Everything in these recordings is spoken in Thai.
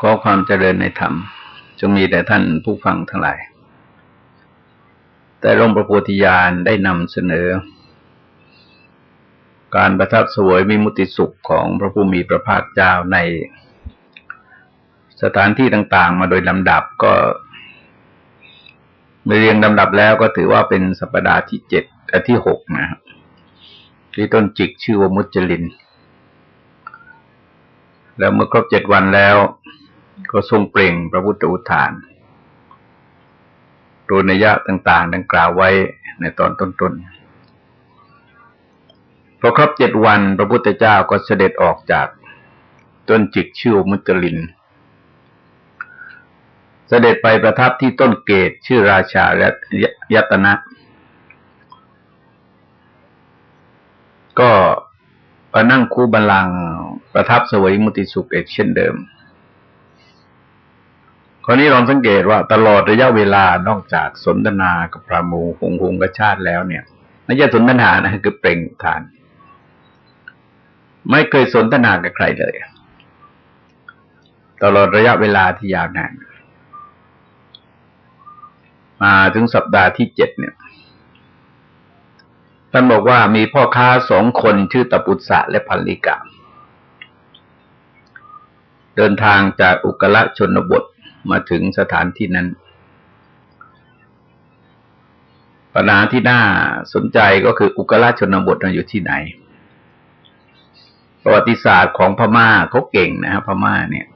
ขอความเจริญในธรรม จงมีแต่ท่านผู้ฟังทั้งหลาย แต่หลวงประโพธิญาณได้นำเสนอ การประทับสวยมิมุติสุขของพระผู้มีพระภาคเจ้าในสถานที่ต่าง ๆ มาโดยลำดับก็เมื่อเรียงลำดับแล้วก็ถือว่าเป็นสัปดาห์ที่เจ็ดที่หกนะครับที่ต้นจิกชื่อว่ามุจลินแล้วเมื่อครบเจ็ดวันแล้ว ก็ทรงเปล่งพระพุทธอุทานโดยนัยยะต่าง ๆ ดังกล่าวไว้ในตอนต้นๆ พอครบเจ็ดวันพระพุทธเจ้าก็เสด็จออกจากต้นจิกชื่อมุจลิน เสด็จไปประทับที่ต้นเกตชื่อราชาและยตนะ ก็ไปนั่งคู่บัลลังประทับสวยมุติสุขเอกเช่นเดิม คราวนี้ลองสังเกตว่าตลอดระยะเวลานอกจากสนทนากับพระมูหงหงกชาติแล้วเนี่ยไม่ใช่สนทนานะคือเปล่งทาน ไม่เคยสนทนากับใครเลย ตลอดระยะเวลาที่ยาวนานมาถึงสัปดาห์ที่เจ็ดเนี่ยท่านบอกว่ามีพ่อค้าสองคนชื่อตปุษะและพันลิกาเดินทางจากอุกละชนบท มาถึงสถานที่นั้นปัญหาที่น่าสนใจก็คืออุกละชนบทอยู่ที่ไหน ประวัติศาสตร์ของพม่าเขาเก่งนะครับพม่าเนี่ย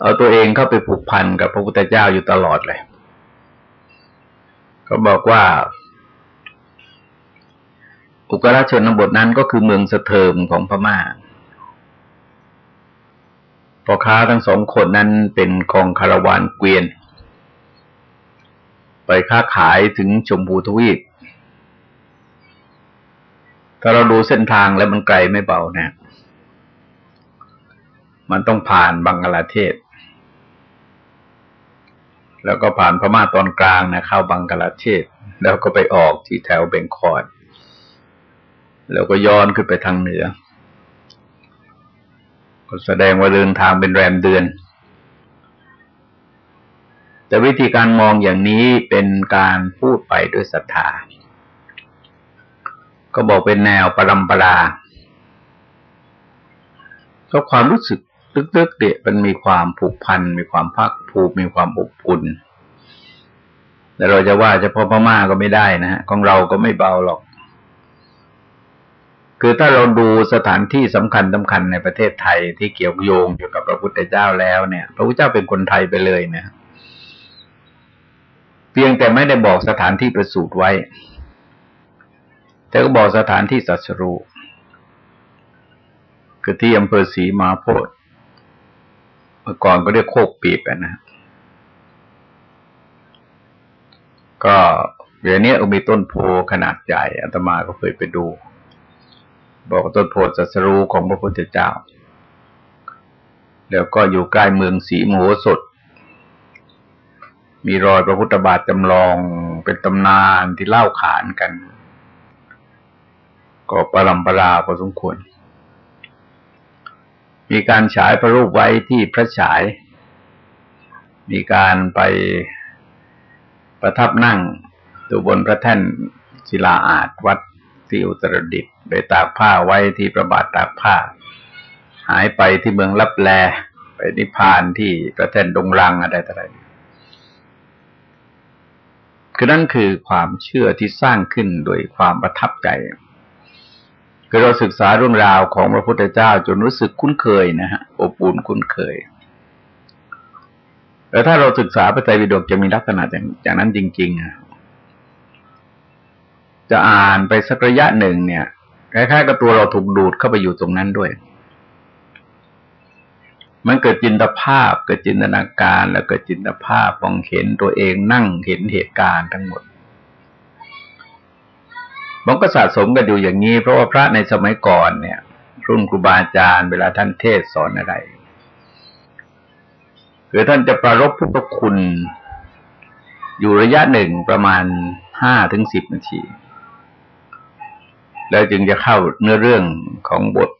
เอาตัวเองเข้าไปผูกพันกับพระพุทธเจ้าอยู่ตลอดเลยเขาบอกว่า อุกราชนบทนั้นก็คือเมืองสะเทิมของพมา่า พ่อค้าทั้งสองคนนั้นเป็นกองคาราวานเกวียน ไปค้าขายถึงชมพูทวีปถ้าเราดูเส้นทางแล้วมันไกลไม่เบานะ มันต้องผ่านบังกลาเทศ แล้วก็ผ่านพม่าตอนกลางนะเข้าบังกลาเทศ แล้วก็ไปออกที่แถวเบงคอนแล้วก็ย้อนขึ้นไปทางเหนือ ก็แสดงว่าเดินทางเป็นแรมเดือน แต่วิธีการมองอย่างนี้เป็นการพูดไปด้วยศรัทธา ก็บอกเป็นแนวปรำปราก็ความรู้สึกตึกๆเดี่ยมันมีความผูกพัน มีความพักผูกมีความอบอุ่นแต่เราจะว่าเฉพาะพม่าก็ไม่ได้นะฮะของเราก็ไม่เบาหรอก คือถ้าเราดูสถานที่สำคัญสาคัญในประเทศไทยที่เกี่ยวโยงเกี่ยวกับพระพุทธเจ้าแล้วเนี่ย พระพุทธเจ้าเป็นคนไทยไปเลยนะ เพียงแต่ไม่ได้บอกสถานที่ประสูติไว้ แต่ก็บอกสถานที่สัสรูคือที่อำเภอศรีมาโพธิเมื่อก่อนก็เรียกโคกปีบนะก็เดี๋ยวนี้มีต้นโพขนาดใหญ่อาตมาก็เคยไปดู บอกต้นโพธิสัสรูของพระพุทธเจ้า แล้วก็อยู่ใกล้เมืองสีมโหสถ มีรอยพระพุทธบาทจำลองเป็นตำนานที่เล่าขานกัน ก็ประลำประลาพอสมควร มีการฉายพระรูปไว้ที่พระฉาย มีการไปประทับนั่งตัวบนพระแท่นศิลาอาจวัด ที่อุตรดิตถ์ไปตากผ้าไว้ที่ประบาทตากผ้า หายไปที่เมืองลับแล ไปนิพพานที่ประเทศดงรังอะไรต่ออะไรคือนั่นคือความเชื่อที่สร้างขึ้นโดยความประทับใจคือเราศึกษาเรื่องราวของพระพุทธเจ้าจนรู้สึกคุ้นเคยนะฮะอบอุ่นคุ้นเคยแล้วถ้าเราศึกษาพระไตรปิฎกจะมีลักษณะอย่างนั้นจริงๆอะ จะอ่านไปสักระยะหนึ่งเนี่ยคล้ายๆกับตัวเราถูกดูดเข้าไปอยู่ตรงนั้นด้วย มันเกิดจินตภาพเกิดจินตนาการ แล้วเกิดจินตภาพมองเห็นตัวเองนั่งเห็นเหตุการณ์ทั้งหมดมันก็สะสมกันอยู่อย่างนี้ เพราะว่าพระในสมัยก่อนเนี่ย รุ่นครูบาอาจารย์เวลาท่านเทศสอนอะไรคือท่านจะประรบพุทธคุณ อยู่ระยะหนึ่งประมาณห้าถึงสิบนาที แล้วจึงจะเข้าเนื้อเรื่องของบท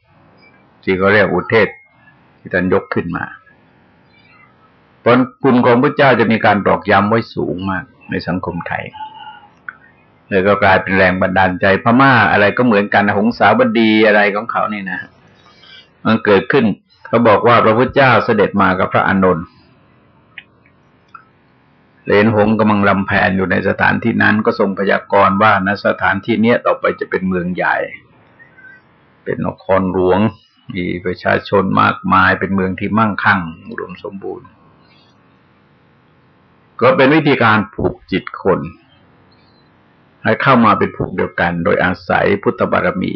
ที่เขาเรียกอุเทศ ที่ท่านยกขึ้นมาเพราะคุณของพระเจ้าจะมีการตอกย้ำไว้สูงมากในสังคมไทยเลยก็กลายเป็นแรงบันดาลใจพม่าอะไรก็เหมือนกันหงสาวดีอะไรของเขานี่นะ มันเกิดขึ้นเขาบอกว่าพระพุทธเจ้าเสด็จมากับพระอานนท์ เลนหงกำลังลำแผนอยู่ในสถานที่นั้น ก็ทรงพยากรณ์ว่าณสถานที่เนี้ยต่อไปจะเป็นเมืองใหญ่ เป็นนครหลวง มีประชาชนมากมายเป็นเมืองที่มั่งคั่งอุดมสมบูรณ์ ก็เป็นวิธีการผูกจิตคน ให้เข้ามาเป็นผูกเดียวกัน โดยอาศัยพุทธบารมี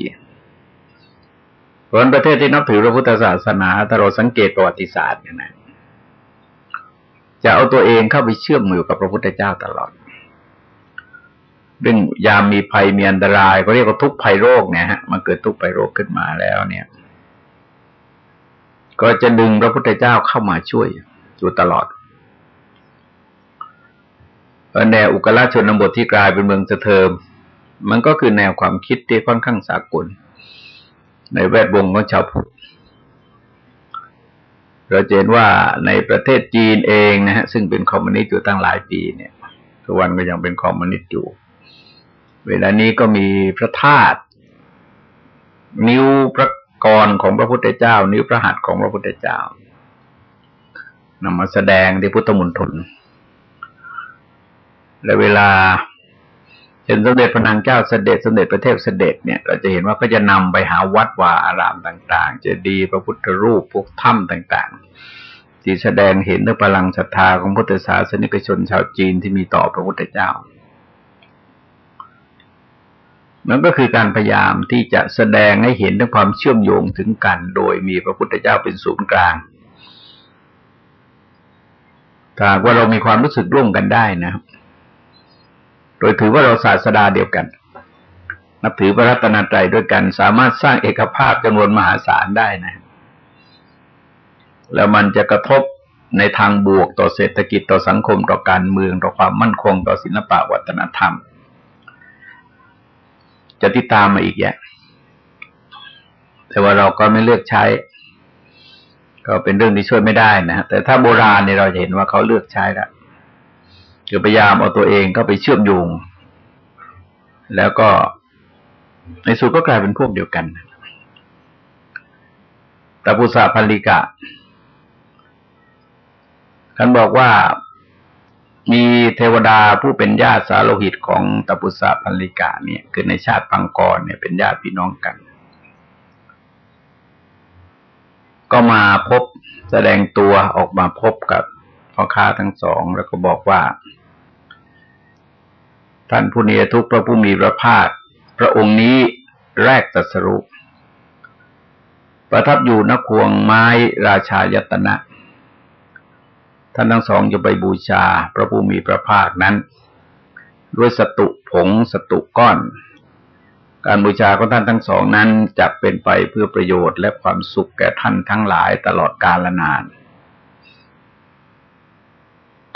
เพราะประเทศที่นับถือพระพุทธศาสนาถ้าเราสังเกตประวัติศาสตร์เนี่ยนะ จะเอาตัวเองเข้าไปเชื่อมมือกับพระพุทธเจ้าตลอดเรื่องยามมีภัยมีอันตรายก็เรียกว่าทุกภัยโรคเนี่ยฮะมันเกิดทุกภัยโรคขึ้นมาแล้วเนี่ย ก็จะดึงพระพุทธเจ้าเข้ามาช่วยอยู่ตลอดแนวอุกราชนบทที่กลายเป็นเมืองสะเทิมมันก็คือแนวความคิดที่ค่อนข้างสากล ในแวดวงของชาวพุทธ เราเห็นว่าในประเทศจีนเองนะฮะซึ่งเป็นคอมมิวนิสต์อยู่ตั้งหลายปีเนี่ยทุกวันก็ยังเป็นคอมมิวนิสต์อยู่ เวลานี้ก็มีพระธาตุนิ้วพระกรของพระพุทธเจ้า นิ้วพระหัตถ์ของพระพุทธเจ้านำมาแสดงที่พุทธมณฑลและเวลา เห็นสมเด็จพระนางเจ้าเสด็จสมเด็จพระเทพเสด็จเนี่ย เราจะเห็นว่าก็จะนำไปหาวัดวาอารามต่างๆจะดีพระพุทธรูปพวกถ้ำต่าง ๆ ที่แสดงเห็นถึงพลังศรัทธาของพุทธศาสนิกชนชาวจีนที่มีต่อพระพุทธเจ้ามันก็คือการพยายามที่จะแสดงให้เห็นถึงความเชื่อมโยงถึงกัน โดยมีพระพุทธเจ้าเป็นศูนย์กลางถ้าว่าเรามีความรู้สึกร่วมกันได้นะครับ ดยถือว่าเราศาสดาเดียวกัน นับถือพระรัตนตรัยด้วยกัน สามารถสร้างเอกภาพจำนวนมหาศาลได้นะ แล้วมันจะกระทบในทางบวกต่อเศรษฐกิจต่อสังคมต่อการเมืองต่อความมั่นคงต่อศิลปะวัฒนธรรม จะติดตามมาอีกแยะแต่ว่าเราก็ไม่เลือกใช้ ก็เป็นเรื่องที่ช่วยไม่ได้นะแต่ถ้าโบราณเนี่ยเราจะเห็นว่าเขาเลือกใช้แล้ว คือพยายามเอาตัวเองก็ไปเชื่อมโยง แล้วก็ในสุดก็กลายเป็นพวกเดียวกันตปุสาพันลิกะท่านบอกว่ามีเทวดาผู้เป็นญาติสาโลหิตของตปุสาพันลิกะเนี่ย คือในชาติปังกรเนี่ยเป็นญาติพี่น้องกัน ก็มาพบแสดงตัวออกมาพบกับพ่อค้าทั้งสองแล้วก็บอกว่า ท่านผู้นี้ทุกพระผู้มีพระภาค พระองค์นี้แรกตัสรุประทับอยู่นควงไม้ราชายตนะ ท่านทั้งสองจะไปบูชาพระผู้มีพระภาคนั้น ด้วยสตุผงสตุก้อน การบูชาของท่านทั้งสองนั้นจะเป็นไปเพื่อประโยชน์และความสุขแก่ท่านทั้งหลายตลอดกาลนาน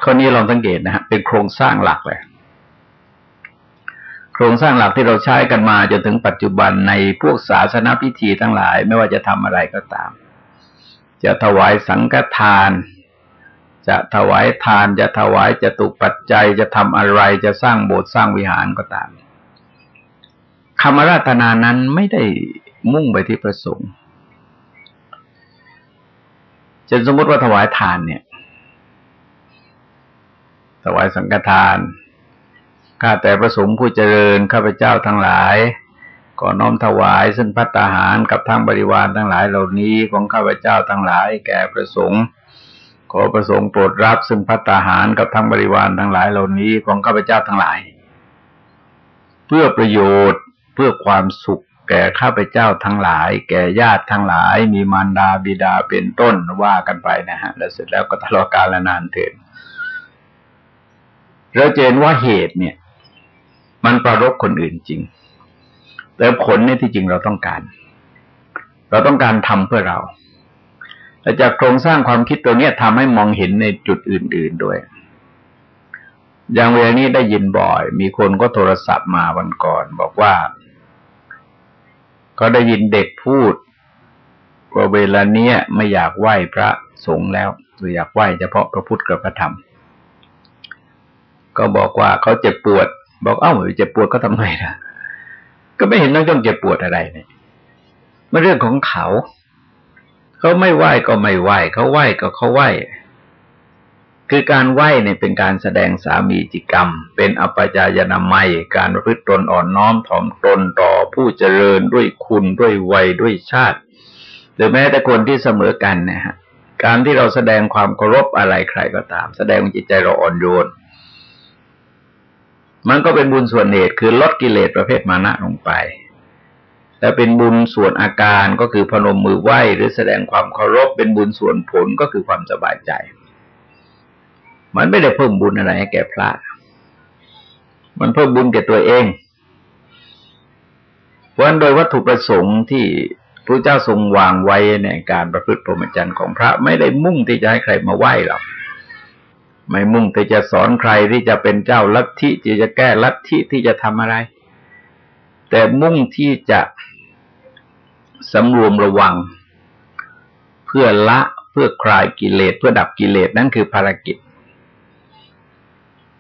ข้อนี้ลองสังเกตนะฮะเป็นโครงสร้างหลักเลย ครงสร้างหลักที่เราใช้กันมาจนถึงปัจจุบันในพวกศาสนาพิธีทั้งหลาย ไม่ว่าจะทำอะไรก็ตาม จะถวายสังฆทาน จะถวายทาน จะถวายจะตุปัจจัย จะทำอะไรจะสร้างโบสถ์สร้างวิหารก็ตามคำราตนานั้นไม่ได้มุ่งไปที่ประสงค์จะสมมติว่าถวายทานเนี่ย ถวายสังฆทาน ข้าแต่ประสงค์ผู้เจริญ ข้าพเจ้าทั้งหลายก็น้อมถวายซึ่งพัตตาหารกับทางบริวารทั้งหลายเหล่านี้ของข้าพเจ้าทั้งหลาย แก่ประสงค์ ขอประสงค์โปรดรับซึ่งพัตตาหารกับทางบริวารทั้งหลายเหล่านี้ของข้าพเจ้าทั้งหลาย เพื่อประโยชน์เพื่อความสุขแก่ข้าพเจ้าทั้งหลาย แก่ญาติทั้งหลาย มีมารดาบิดาเป็นต้นว่ากันไปนะฮะแล้วเสร็จแล้วก็ตลอดกาลนานเถิดเราเห็นว่าเหตุเนี่ย มันประรบคนอื่นจริง แต่ผลเนี่ยที่จริงเราต้องการ เราต้องการทำเพื่อเราและจากโครงสร้างความคิดตัวนี้ทำให้มองเห็นในจุดอื่น ๆด้วย อย่างเวลานี้ได้ยินบ่อย มีคนก็โทรศัพท์มาวันก่อน บอกว่า ก็ได้ยินเด็กพูดว่าเวลาเนี้ยไม่อยากไหว้พระสงฆ์แล้วหรืออยากไหว้เฉพาะพระพุทธกับพระธรรม ก็บอกว่าเขาเจ็บปวด บอกเอ้าเจ็บปวดก็ทำไมนะก็ไม่เห็นต้องเจ็บปวดอะไรเนี่ยมันเรื่องของเขา เขาไม่ไหวก็ไม่ไหวเขาไหวก็เขาไหวคือการไหวเนี่ยเป็นการแสดงสามีจิกรรม เป็นอปจายนามัย การพฤติตนอ่อนน้อมถ่อมตนต่อผู้เจริญด้วยคุณด้วยวัยด้วยชาติ หรือแม้แต่คนที่เสมอกันนะฮะการที่เราแสดงความเคารพอะไรใครก็ตาม แสดงจิตใจเราอ่อนโยน มันก็เป็นบุญส่วนเหตุคือลดกิเลสประเภทมานะลงไป และเป็นบุญส่วนอาการก็คือพนมมือไหว้หรือแสดงความเคารพเป็นบุญส่วนผลก็คือความสบายใจ มันไม่ได้เพิ่มบุญอะไรให้แก่พระ มันเพิ่มบุญแก่ตัวเอง เพราะโดยวัตถุประสงค์ที่พระเจ้าทรงวางไว้ในการประพฤติพรหมจรรย์ของพระไม่ได้มุ่งที่จะให้ใครมาไหว้หรอก ไม่มุ่งที่จะสอนใครที่จะเป็นเจ้าลัทธิที่จะแก้ลัทธิที่จะทำอะไร แต่มุ่งที่จะสำรวมระวัง เพื่อละเพื่อคลายกิเลสเพื่อดับกิเลสนั่นคือภารกิจ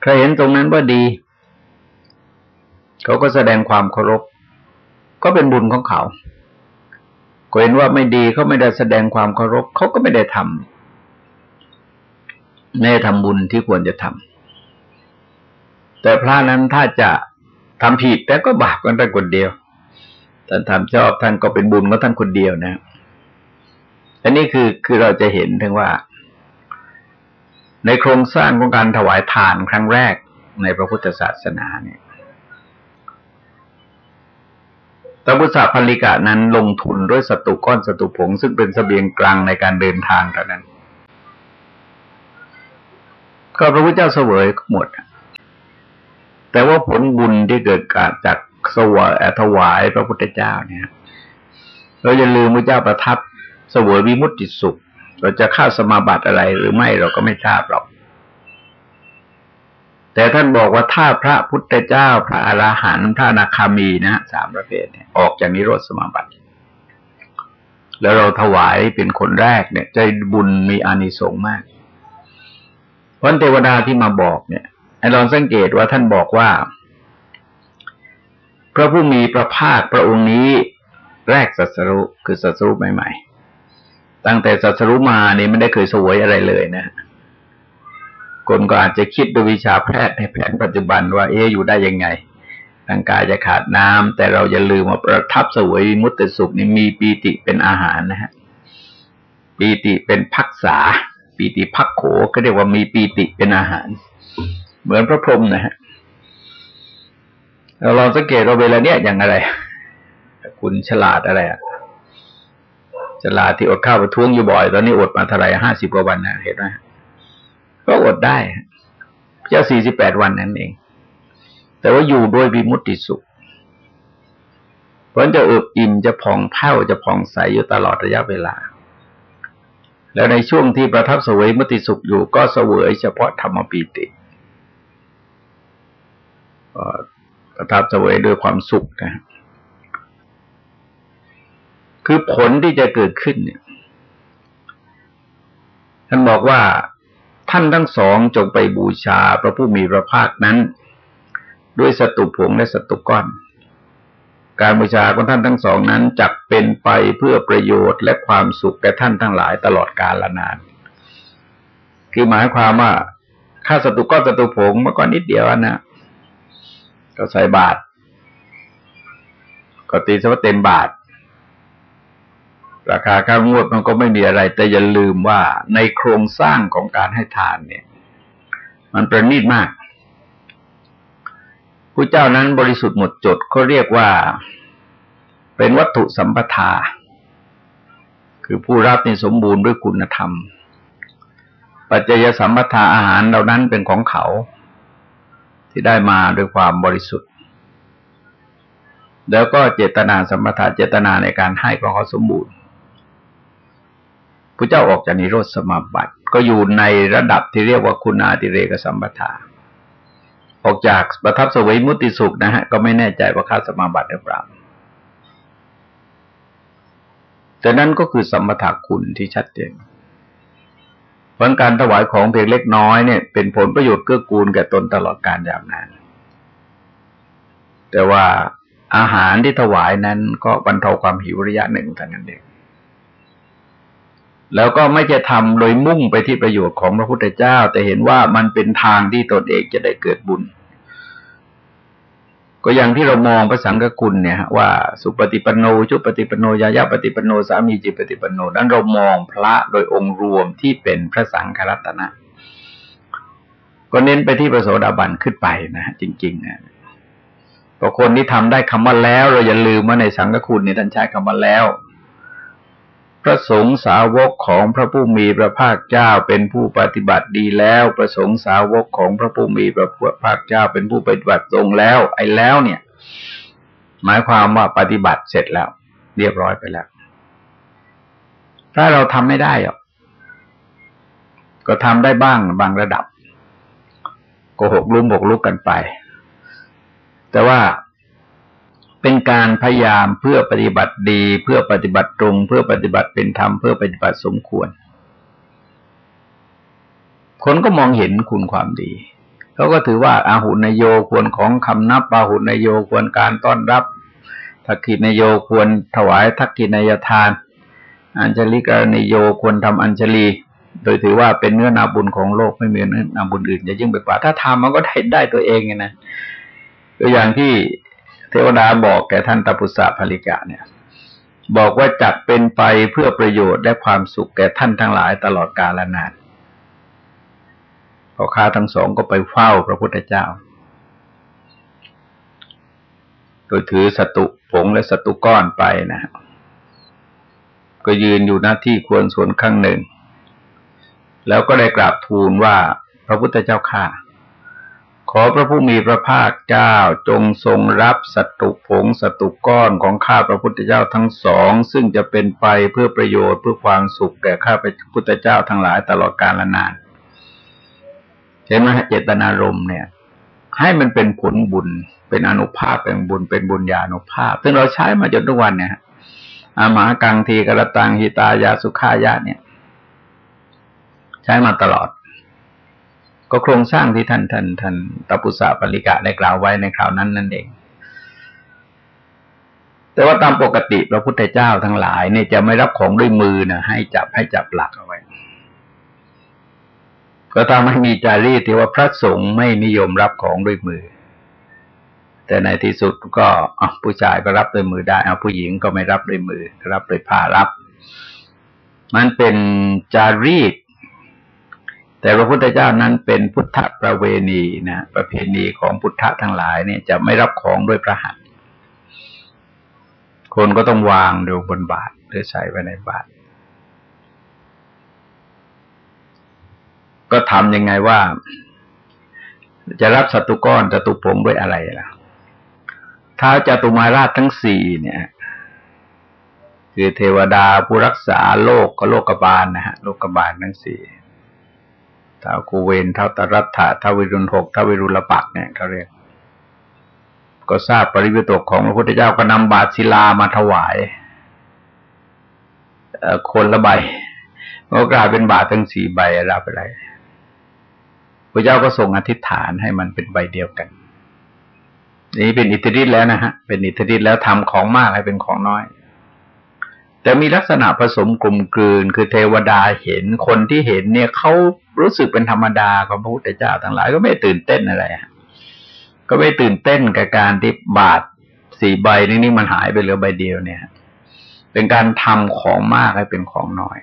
ใครเห็นตรงนั้นว่าดี เขาก็แสดงความเคารพ ก็เป็นบุญของเขาเห็นว่าไม่ดีเขาไม่ได้แสดงความเคารพเขาก็ไม่ได้ทำ ไม่ได้ทำบุญที่ควรจะทำแต่พระนั้นถ้าจะทำผิดแต่ก็บาปกันแต่คนเดียวท่านทำชอบท่านก็เป็นบุญของท่านคนเดียวนะ อันนี้คือคือเราจะเห็นถึงว่า ในโครงสร้างของการถวายทานครั้งแรกในพระพุทธศาสนาเนี่ยตบุษาพันลิกะนั้นลงทุนด้วยสตุก้อนสตุผง ซึ่งเป็นสเสบียงกลางในการเดินทางเท่านั้น ก็พระพุทธเจ้าเสวยหมด แต่ว่าผลบุญที่เกิดกาจากสวายถวายพระพุทธเจ้าเนี่ยเราอย่าลืมพระเจ้าประทับเสวยวิมุตติสุข เราจะเข้าสมาบัติอะไรหรือไม่เราก็ไม่ทราบหรอก แต่ท่านบอกว่าถ้าพระพุทธเจ้า พระอรหันต์พระนาคามีนะสามประเภทเนี่ยออกจากนิโรธสมาบัติ แล้วเราถวายเป็นคนแรกเนี่ย ใจบุญมีอานิสงส์มาก พราะเทวดาที่มาบอกเนี่ยให้ลองสังเกตว่าท่านบอกว่า พระผู้มีพระภาคพระองค์นี้แรกสัสรุคือสัสรุใหม่ ๆ ตั้งแต่สัสรุมานี่ไม่ได้เคยสวยอะไรเลยนะคนก็อาจจะคิดด้วยวิชาแพทย์ในแผนปัจจุบันว่าเอ๊อยู่ได้ยังไงร่างกายจะขาดน้ำแต่เราอย่าลืมว่าประทับสวยมุตตสุขนี่มีปีติเป็นอาหารนะฮะปีติเป็นพักษา ปีติพักโขก็เรียกว่ามีปีติเป็นอาหาร เหมือนพระพรหมนะฮะเราลองสังเกตว่าเวลาเนี้ยอย่างอะไร คุณฉลาดอะไรอะจลาที่อดข้าวประท้วงอยู่บ่อย ตอนนี้อดมาเท่าไหร่ห้าสิบกว่าวันนะเห็นไหมก็อดได้เจ้าสี่สิบแปดวันนั่นเอง แต่ว่าอยู่ด้วยบิมุตติสุขเพราะจะเอิบอิ่มจะผ่องแผ้วจะผ่องใสอยู่ตลอดระยะเวลา แล้วในช่วงที่ประทับเสวยมติสุขอยู่ก็เสวยเฉพาะธรรมปีติประทับเสวยด้วยความสุขนะคือผลที่จะเกิดขึ้นเนี่ย ท่านบอกว่าท่านทั้งสองจงไปบูชาพระผู้มีพระภาคนั้น ด้วยสตุผงและสตุก้อน การบูชาของท่านทั้งสองนั้นจักเป็นไปเพื่อประโยชน์และความสุขแก่ท่านทั้งหลายตลอดกาลนาน คือหมายความว่าค่าสตุก้อนสตุผงเมื่อก่อนนิดเดียวนะก็ใส่บาทก็ตีสว่าเต็มบาท ราคาค่างวดมันก็ไม่มีอะไร แต่อย่าลืมว่าในโครงสร้างของการให้ทานเนี่ย มันประณีตมาก ผู้เจ้านั้นบริสุทธิ์หมดจดเขาเรียกว่าเป็นวัตถุสัมปทา คือผู้รับนี่สมบูรณ์ด้วยคุณธรรม ปัจจยสัมปทาอาหารเหล่านั้นเป็นของเขา ที่ได้มาด้วยความบริสุทธิ์ แล้วก็เจตนาสัมปทาเจตนาในการให้ของเขาสมบูรณ์พระเจ้าออกจากนิโรธสมาบัติ ก็อยู่ในระดับที่เรียกว่าคุณาติเรกสัมปทา ออกจากประทับสวยมุติสุขนะฮะก็ไม่แน่ใจว่าข้าสมาบัติหรือเปล่า แต่นั้นก็คือสัมปทาคุณที่ชัดเจนผลการถวายของเพียงเล็กน้อยเนี่ย เป็นผลประโยชน์เกื้อกูลแก่ตนตลอดการยาวนาน แต่ว่าอาหารที่ถวายนั้นก็บรรเทาความหิวระยะหนึ่งเท่านั้นเอง แล้วก็ไม่จะทำโดยมุ่งไปที่ประโยชน์ของพระพุทธเจ้า แต่เห็นว่ามันเป็นทางที่ตนเองจะได้เกิดบุญ ก็อย่างที่เรามองพระสังฆคุณเนี่ยว่าสุปฏิปันโนชุปฏิปันโนยายาปฏิปันโนสามีจิปฏิปันโนนั้นเรามองพระโดยองค์รวมที่เป็นพระสังฆรัตนะ ก็เน้นไปที่พระโสดาบันขึ้นไปนะจริงๆนะพอคนที่ทำได้คำว่าแล้ว เราอย่าลืมว่าในสังฆคุณเนี่ยท่านใช้คำว่าแล้ว พระสงฆ์สาวกของพระผู้มีพระภาคเจ้าเป็นผู้ปฏิบัติดีแล้ว พระสงฆ์สาวกของพระผู้มีพระภาคเจ้าเป็นผู้ปฏิบัติตรงแล้ว ไอ้แล้วเนี่ย หมายความว่าปฏิบัติเสร็จแล้ว เรียบร้อยไปแล้ว ถ้าเราทำไม่ได้หรอกก็ทำได้บ้างบางระดับ ก็หกลุ่มหกลุกกันไป แต่ว่า เป็นการพยายามเพื่อปฏิบัติดี เพื่อปฏิบัติตรง เพื่อปฏิบัติเป็นธรรมเพื่อปฏิบัติสมควร คนก็มองเห็นคุณความดีเขาก็ถือว่าอาหุนโยควรของคำนับอาหุนโยควรการต้อนรับทักขินโยควรถวายทักขินยทาน อัญชลิกรณิโยควรทำอัญชลี โดยถือว่าเป็นเนื้อนาบุญของโลกไม่มีเนื้อนาบุญอื่นจะยิ่งไปกว่า ถ้าทำมันก็ได้ได้ตัวเองไงนะตัวอย่างที่ เทวดาบอกแก่ท่านตปุษะภริกะเนี่ย บอกว่าจักเป็นไปเพื่อประโยชน์และความสุขแก่ท่านทั้งหลายตลอดกาลนานพ่อค้าทั้งสองก็ไปเฝ้าพระพุทธเจ้า โดยถือสตุผงและสตุก้อนไปนะก็ยืนอยู่หน้าที่ควรส่วนข้างหนึ่ง แล้วก็ได้กราบทูลว่าพระพุทธเจ้าข้า ขอพระผู้มีพระภาคเจ้าจงทรงรับสัตุผงสัตุก้อนของข้าพระพุทธเจ้าทั้งสอง ซึ่งจะเป็นไปเพื่อประโยชน์เพื่อความสุขแก่ข้าพระพุทธเจ้าทั้งหลายตลอดกาลนานเห็นไหมเจตนารมณ์เนี่ย ให้มันเป็นผลบุญ เป็นอนุภาพเป็นบุญเป็นบุญญาณุภาพ ซึ่งเราใช้มาจนทุกวันเนี่ยอามากังทีกระตังหิตายาสุขายะเนี่ย ใช้มาตลอด ก็โครงสร้างที่ท่านท่านท่านตปุษะปริกะได้กล่าวไว้ในคราวนั้นนั่นเอง แต่ว่าตามปกติพระพุทธเจ้าทั้งหลายเนี่ยจะไม่รับของด้วยมือนะให้จับให้จับหลักเอาไว้ ก็ทำให้มีจารีตที่ว่าพระสงฆ์ไม่นิยมรับของด้วยมือ แต่ในที่สุดก็ผู้ชายก็รับด้วยมือได้เอาผู้หญิงก็ไม่รับด้วยมือรับด้วยผ้ารับ มันเป็นจารีต แต่พระพุทธเจ้านั้นเป็นพุทธประเวณีนะประเพณีของพุทธทั้งหลายเนี่ยจะไม่รับของด้วยพระหัตถ์คนก็ต้องวางดูบนบาทหรือใส่ไว้ในบาทก็ทำยังไงว่า จะรับสัตุก้อนจตุผงด้วยอะไรล่ะท้าจตุมาราชทั้งสี่เนี่ย คือเทวดาผู้รักษาโลกก็โลกบาลนะฮะโลกบาลทั้งสี่ ท้ากูเวนท้าตรัตถะท้าวิรุณหกท้าวิรุลปักเนี่ยเขาเรียก ก็ทราบปริวิตกของพระพุทธเจ้าก็นำบาทศิลามาถวายคนละใบก็กลายเป็นบาททั้งสี่ใบรับอะไรพระเจ้าก็ทรงอธิษฐานให้มันเป็นใบเดียวกัน นี่เป็นอิทธิฤทธิ์แล้วนะฮะ เป็นอิทธิฤทธิ์แล้วทำของมากให้เป็นของน้อย แต่มีลักษณะผสมกลมกลืนคือเทวดาเห็นคนที่เห็นเนี่ยเขา รู้สึกเป็นธรรมดาของพระพุทธเจ้าทั้งหลายก็ไม่ตื่นเต้นอะไรก็ไม่ตื่นเต้นกับการที่บาทสี่ใบนี่นี่มันหายไปเหลือใบเดียวเนี่ย เป็นการทำของมากให้เป็นของน้อย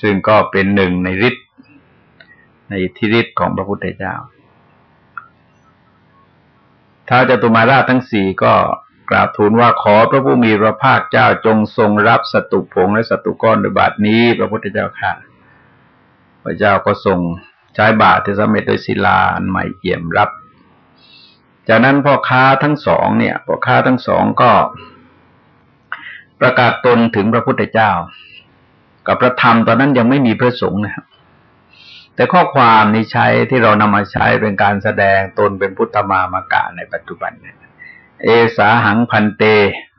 ซึ่งก็เป็นหนึ่งในฤทธิ์ในทิฤทธิ์ของพระพุทธเจ้าถ้าจตุมาราชทั้งสี่ก็ กราบทูลว่าขอพระผู้มีพระภาคเจ้าจงทรงรับสตุผงและสตุก้อนโดยบาทนี้ พระพุทธเจ้าค่ะ พระเจ้าก็ทรงใช้บาทที่สำเร็จโดยศิลาอันใหม่เอี่ยมรับ จากนั้นพ่อค้าทั้งสองเนี่ยพ่อค้าทั้งสองก็ ประกาศตนถึงพระพุทธเจ้า กับพระธรรมตอนนั้นยังไม่มีพระสงฆ์นะครับแต่ข้อความนี้ใช้ที่เรานำมาใช้เป็นการแสดงตนเป็นพุทธมามากะในปัจจุบันเนี่ย เอสาหังพันเต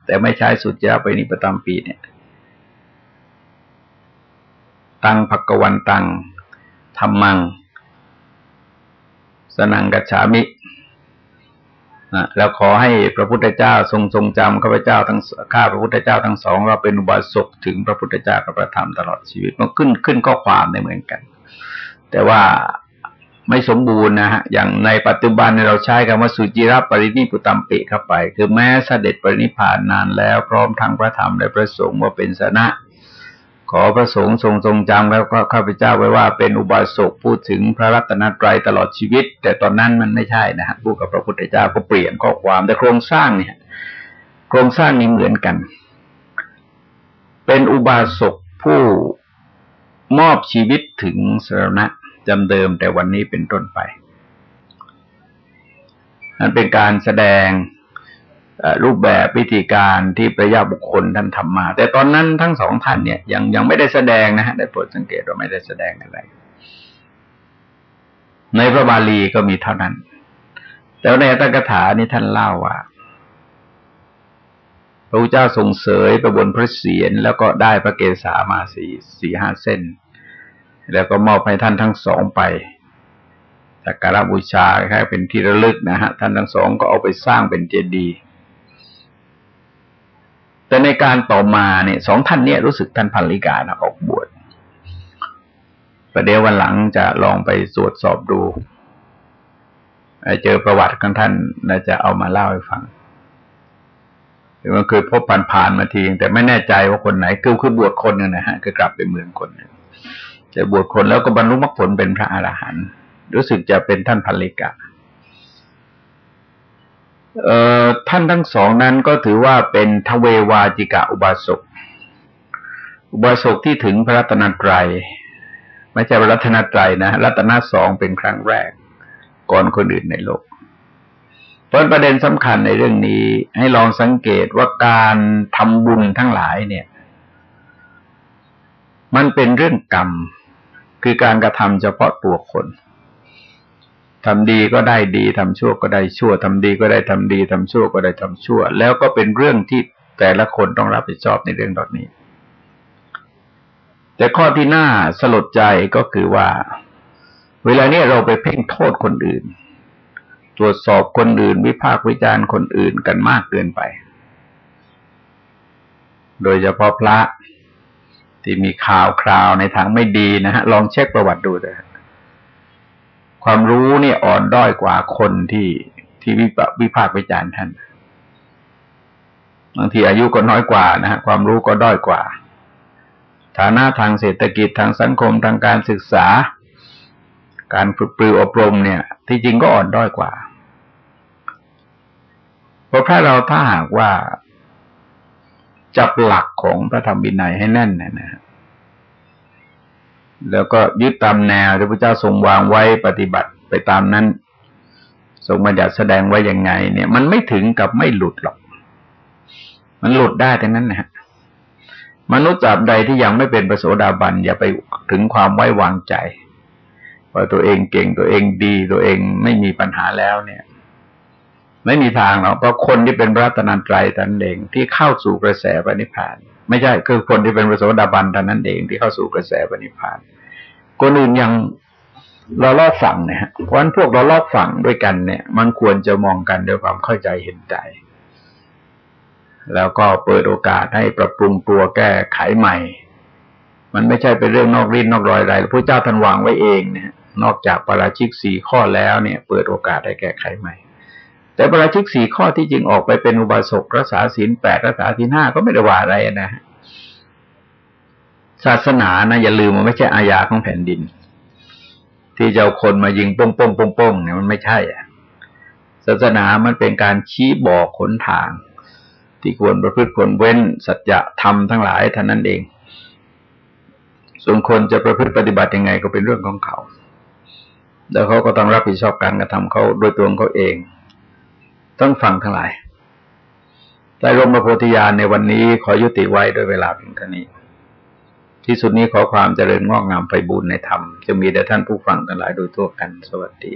แต่ไม่ใช้สุจยะไปนิปตามปีเนี่ย ตังภกวันตังธรรมัง สนังกัจฉามินะแล้วขอให้พระพุทธเจ้าทรงทรงจำข้าพเจ้าทั้งข้าพระพุทธเจ้าทั้งสองเราเป็นอุบาสกถึงพระพุทธเจ้ากับพระธรรมตลอดชีวิตมันขึ้นขึ้นข้อความได้เหมือนกัน แต่ว่า ไม่สมบูรณ์นะฮะ อย่างในปัจจุบันเราใช้คำว่าสุจิรปรินิพุตัมปิเข้าไป คือแม้เสด็จปรินิพานนานแล้วพร้อมทั้งพระธรรมและพระสงฆ์ว่าเป็นสนะขอพระสงฆ์ทรงทรงจำแล้วก็ข้าพเจ้าไว้ว่าเป็นอุบาสกพูดถึงพระรัตนตรัยตลอดชีวิต แต่ตอนนั้นมันไม่ใช่นะฮะพูดกับพระพุทธเจ้าก็เปลี่ยนข้อความแต่โครงสร้างเนี่ย โครงสร้างนี้เหมือนกัน เป็นอุบาสกผู้มอบชีวิตถึงสรณะ จำเดิมแต่วันนี้เป็นต้นไป นั่นเป็นการแสดงรูปแบบวิธีการที่พระยาบุคคลท่านทำมา แต่ตอนนั้นทั้งสองท่านเนี่ยยังยังไม่ได้แสดงนะฮะได้โปรดสังเกตว่าไม่ได้แสดงอะไร ในพระบาลีก็มีเท่านั้น แต่ในอัตถกถานี่ท่านเล่าว่าพระเจ้าทรงเสยไปบนพระเศียรแล้วก็ได้พระเกศามาสี่สี่ห้าเส้น แล้วก็มอบให้ท่านทั้งสองไปสักการบูชาแค่เป็นที่ระลึกนะฮะท่านทั้งสองก็เอาไปสร้างเป็นเจดีย์แต่ในการต่อมาเนี่ยสองท่านเนี่ยรู้สึกท่านพันลิกานะออกบวชประเดี๋ยววันหลังจะลองไปตรวจสอบดูเจอประวัติของท่านน่าจะเอามาเล่าให้ฟังมันเคยพบผ่านๆมาทีแต่ไม่แน่ใจว่าคนไหนคือคือบวชคนหนึ่งนะฮะคือกลับไปเมืองคนหนึ่ง จะบวชคนแล้วก็บรรลุมรรคผลเป็นพระอรหันต์รู้สึกจะเป็นท่านพันลิกะเอ่อท่านทั้งสองนั้นก็ถือว่าเป็นทเววาจิกะอุบาสก อุบาสกที่ถึงพระรัตนตรัยไม่ใช่พระรัตนตรัยนะรัตนสองเป็นครั้งแรก ก่อนคนอื่นในโลกเพราะประเด็นสำคัญในเรื่องนี้ให้ลองสังเกตว่าการทำบุญทั้งหลายเนี่ย มันเป็นเรื่องกรรม คือการกระทำเฉพาะตัวคนทำดีก็ได้ดีทำชั่วก็ได้ชั่วทำดีก็ได้ทำดีทำชั่วก็ได้ทำชั่ว แล้วก็เป็นเรื่องที่แต่ละคนต้องรับผิดชอบในเรื่องดอกนี้ แต่ข้อที่น่าสลดใจก็คือว่า เวลานี้เราไปเพ่งโทษคนอื่น ตรวจสอบคนอื่น วิพากษ์วิจารณ์คนอื่นกันมากเกินไป โดยเฉพาะพระ ที่มีข่าวคราวในทางไม่ดีนะฮะลองเช็คประวัติดูเลยความรู้นี่อ่อนด้อยกว่าคนที่ที่วิวิพากษ์วิจารณ์ท่านบางทีอายุก็น้อยกว่านะฮะความรู้ก็ด้อยกว่า ฐานะทางเศรษฐกิจทางสังคมทางการศึกษา การฝึกปรืออบรมเนี่ย ที่จริงก็อ่อนด้อยกว่าเพราะถ้าเราถ้าหากว่า จับหลักของพระธรรมวินัยให้แน่นนะฮะแล้วก็ยึดตามแนวที่พระเจ้าทรงวางไว้ปฏิบัติไปตามนั้น ทรงบัญญัติแสดงไว้ยังไง เนี่ย มันไม่ถึงกับไม่หลุดหรอก มันหลุดได้แต่นั้นนะฮะมนุษย์จับใดที่ยังไม่เป็นประโสดาบันอย่าไปถึงความไว้วางใจว่าตัวเองเก่งตัวเองดีตัวเองไม่มีปัญหาแล้วเนี่ย ไม่มีทางหรอกเพราะคนที่เป็นรัตนันตรัยตันเองที่เข้าสู่กระแสปณิพาน ไม่ใช่คือคนที่เป็นประโสดาบันท่านั้นเองที่เข้าสู่กระแสปณิพานคนอื่นยังเราลอบฝังเนี่ยเพราะฉะนั้นพวกเราลอบฝังด้วยกันเนี่ย มันควรจะมองกันด้วยความเข้าใจเห็นใจแล้วก็เปิดโอกาสให้ปรับปรุงตัวแก้ไขใหม่ มันไม่ใช่เป็นเรื่องนอกริ้นอกรอยอะไรพระเจ้าท่านวางไว้เองเนี่ยนอกจากปราชิกสี่ข้อแล้วเนี่ย เปิดโอกาสให้แก้ไขใหม่ แต่ปราชิกสี่ข้อที่จริงออกไปเป็นอุบาสกรักษาศีลแปดรักษาศีลห้าก็ไม่ได้ว่าอะไรนะฮะศาสนานะอย่าลืมมันไม่ใช่อาญาของแผ่นดิน ที่จะเอาคนมายิงป้งป้งป้งป้งเนี่ยมันไม่ใช่อะศาสนามันเป็นการชี้บอกขนทาง ที่ควรประพฤติควรเว้นสัจธรรมทั้งหลายเท่านั้นเอง ส่วนคนจะประพฤติปฏิบัติยังไงก็เป็นเรื่องของเขา แล้วเขาก็ต้องรับผิดชอบการกระทำเขาโดยตัวเขาเอง ต้องฟังทั้งหลายใต้ร่มพระโพธิญาณในวันนี้ขอยุติไว้ด้วยเวลาเพียงเท่านี้ ที่สุดนี้ขอความเจริญงอกงามไปบูรณนธรรมจะมีแด่ท่านผู้ฟังทั้งหลายโดยทั่วกัน สวัสดี